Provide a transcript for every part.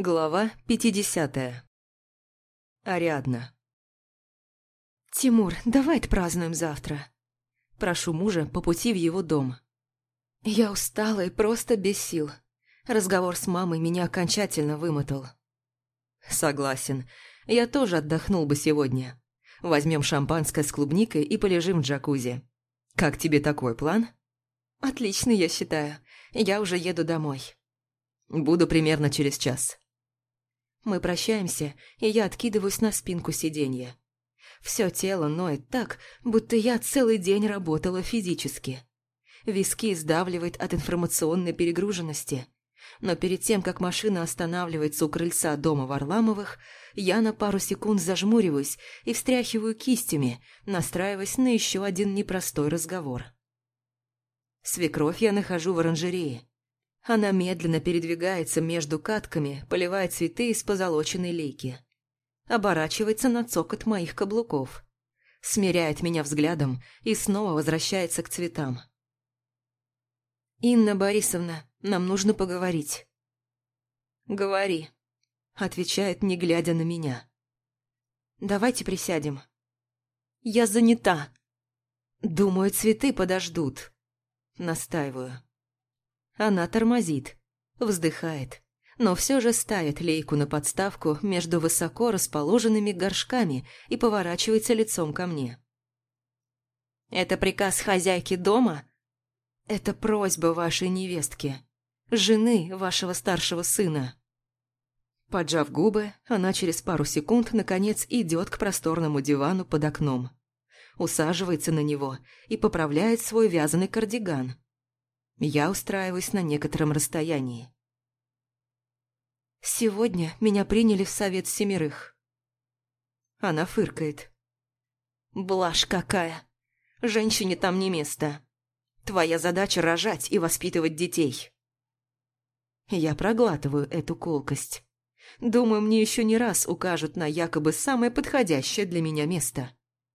Глава 50. Ариадна. «Тимур, давай отпразднуем завтра». Прошу мужа по пути в его дом. Я устала и просто без сил. Разговор с мамой меня окончательно вымотал. Согласен. Я тоже отдохнул бы сегодня. Возьмем шампанское с клубникой и полежим в джакузи. Как тебе такой план? Отлично, я считаю. Я уже еду домой. Буду примерно через час. Мы прощаемся, и я откидываюсь на спинку сиденья. Все тело ноет так, будто я целый день работала физически. Виски сдавливает от информационной перегруженности. Но перед тем, как машина останавливается у крыльца дома Варламовых, я на пару секунд зажмуриваюсь и встряхиваю кистями, настраиваясь на еще один непростой разговор. Свекровь я нахожу в оранжерее. Она медленно передвигается между катками, поливая цветы из позолоченной лейки. Оборачивается на цокот моих каблуков. Смиряет меня взглядом и снова возвращается к цветам. «Инна Борисовна, нам нужно поговорить». «Говори», — отвечает, не глядя на меня. «Давайте присядем». «Я занята». «Думаю, цветы подождут». Настаиваю. Она тормозит, вздыхает, но все же ставит лейку на подставку между высоко расположенными горшками и поворачивается лицом ко мне. «Это приказ хозяйки дома?» «Это просьба вашей невестки, жены вашего старшего сына». Поджав губы, она через пару секунд, наконец, идет к просторному дивану под окном. Усаживается на него и поправляет свой вязаный кардиган. Я устраиваюсь на некотором расстоянии. Сегодня меня приняли в совет семерых. Она фыркает. Блажь какая! Женщине там не место. Твоя задача рожать и воспитывать детей. Я проглатываю эту колкость. Думаю, мне еще не раз укажут на якобы самое подходящее для меня место.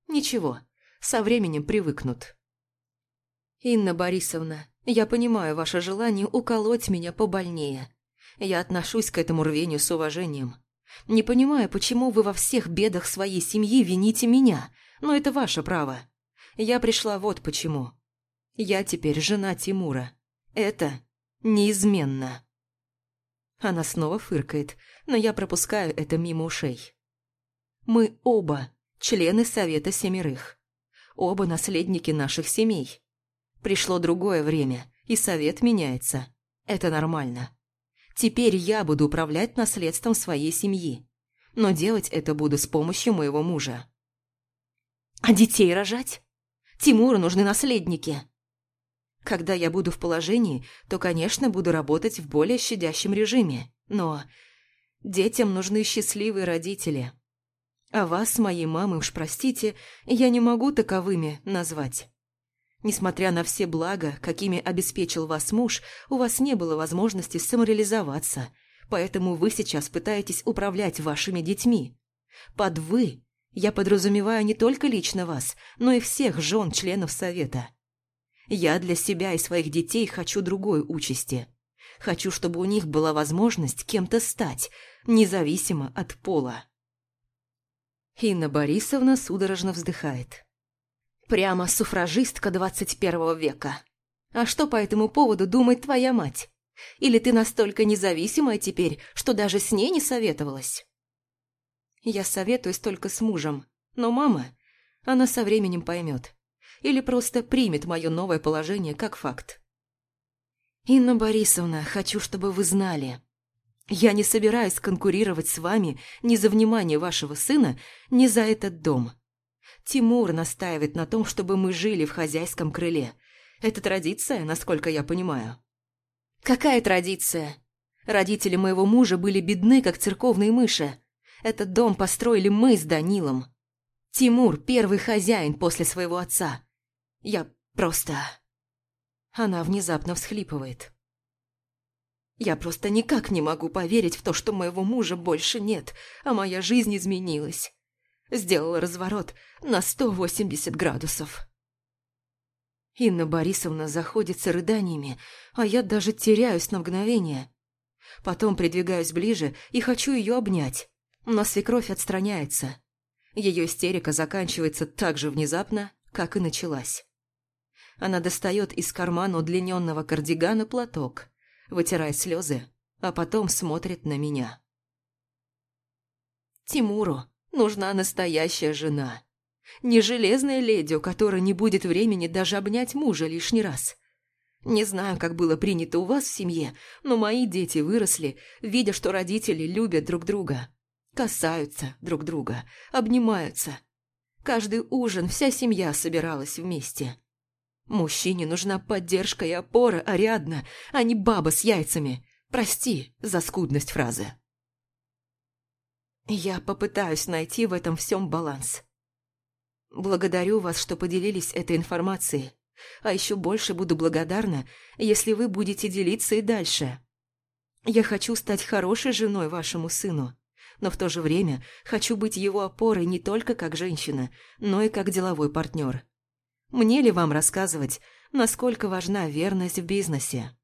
Ничего, со временем привыкнут. Инна Борисовна, я понимаю ваше желание уколоть меня побольнее. Я отношусь к этому рвению с уважением. Не понимаю, почему вы во всех бедах своей семьи вините меня, но это ваше право. Я пришла вот почему. Я теперь жена Тимура. Это неизменно. Она снова фыркает, но я пропускаю это мимо ушей. Мы оба члены Совета Семерых. Оба наследники наших семей. Пришло другое время, и совет меняется. Это нормально. Теперь я буду управлять наследством своей семьи. Но делать это буду с помощью моего мужа. А детей рожать? Тимуру нужны наследники. Когда я буду в положении, то, конечно, буду работать в более щадящем режиме. Но детям нужны счастливые родители. А вас моей мамой, уж простите, я не могу таковыми назвать. Несмотря на все блага, какими обеспечил вас муж, у вас не было возможности самореализоваться, поэтому вы сейчас пытаетесь управлять вашими детьми. Под «вы» я подразумеваю не только лично вас, но и всех жен членов Совета. Я для себя и своих детей хочу другой участи. Хочу, чтобы у них была возможность кем-то стать, независимо от пола. Инна Борисовна судорожно вздыхает. Прямо суфражистка двадцать первого века. А что по этому поводу думает твоя мать? Или ты настолько независимая теперь, что даже с ней не советовалась? Я советуюсь только с мужем, но мама, она со временем поймет. Или просто примет мое новое положение как факт. Инна Борисовна, хочу, чтобы вы знали. Я не собираюсь конкурировать с вами ни за внимание вашего сына, ни за этот дом. Тимур настаивает на том, чтобы мы жили в хозяйском крыле. Это традиция, насколько я понимаю. Какая традиция? Родители моего мужа были бедны, как церковные мыши. Этот дом построили мы с Данилом. Тимур – первый хозяин после своего отца. Я просто... Она внезапно всхлипывает. Я просто никак не могу поверить в то, что моего мужа больше нет, а моя жизнь изменилась сделала разворот на 180 градусов. Инна Борисовна заходится рыданиями, а я даже теряюсь на мгновение. Потом придвигаюсь ближе и хочу ее обнять, но свекровь отстраняется. Ее истерика заканчивается так же внезапно, как и началась. Она достает из кармана удлиненного кардигана платок, вытирает слезы, а потом смотрит на меня. Тимуру нужна настоящая жена. Не железная леди, у которой не будет времени даже обнять мужа лишний раз. Не знаю, как было принято у вас в семье, но мои дети выросли, видя, что родители любят друг друга. Касаются друг друга, обнимаются. Каждый ужин вся семья собиралась вместе. Мужчине нужна поддержка и опора Ариадна, а не баба с яйцами. Прости за скудность фразы. Я попытаюсь найти в этом всем баланс. Благодарю вас, что поделились этой информацией. А еще больше буду благодарна, если вы будете делиться и дальше. Я хочу стать хорошей женой вашему сыну, но в то же время хочу быть его опорой не только как женщина, но и как деловой партнер. Мне ли вам рассказывать, насколько важна верность в бизнесе?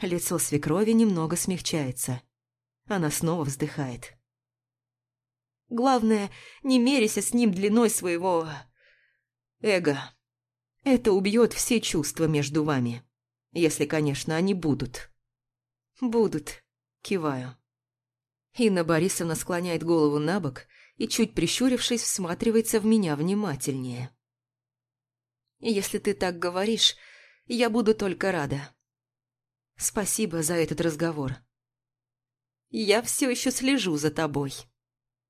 Лицо свекрови немного смягчается. Она снова вздыхает. Главное, не меряйся с ним длиной своего... эго. Это убьет все чувства между вами. Если, конечно, они будут. Будут. Киваю. Инна Борисовна склоняет голову на бок и, чуть прищурившись, всматривается в меня внимательнее. «Если ты так говоришь, я буду только рада. Спасибо за этот разговор. Я все еще слежу за тобой».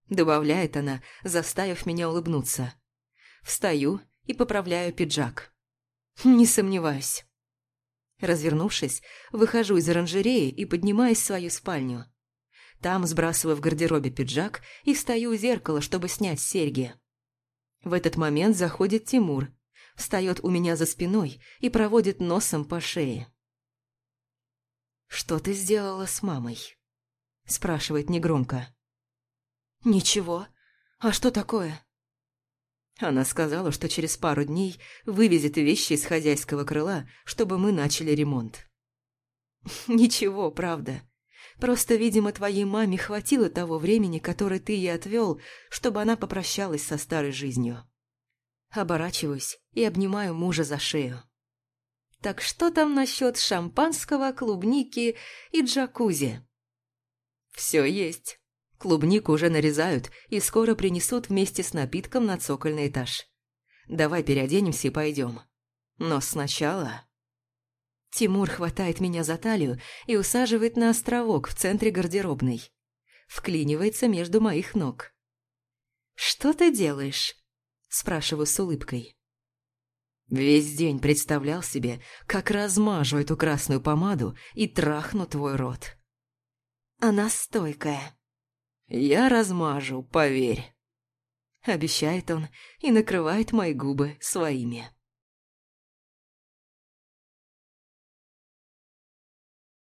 Добавляет она, заставив меня улыбнуться. Встаю и поправляю пиджак. Не сомневаюсь. Развернувшись, выхожу из оранжереи и поднимаюсь в свою спальню. Там сбрасываю в гардеробе пиджак и встаю у зеркала, чтобы снять серьги. В этот момент заходит Тимур, встает у меня за спиной и проводит носом по шее. «Что ты сделала с мамой?» Спрашивает негромко. «Ничего. А что такое?» Она сказала, что через пару дней вывезет вещи из хозяйского крыла, чтобы мы начали ремонт. «Ничего, правда. Просто, видимо, твоей маме хватило того времени, которое ты ей отвел, чтобы она попрощалась со старой жизнью». Оборачиваюсь и обнимаю мужа за шею. «Так что там насчет шампанского, клубники и джакузи?» «Все есть». Клубнику уже нарезают и скоро принесут вместе с напитком на цокольный этаж. Давай переоденемся и пойдем. Но сначала... Тимур хватает меня за талию и усаживает на островок в центре гардеробной. Вклинивается между моих ног. «Что ты делаешь?» – спрашиваю с улыбкой. Весь день представлял себе, как размажу эту красную помаду и трахну твой рот. Она стойкая. «Я размажу, поверь», — обещает он и накрывает мои губы своими.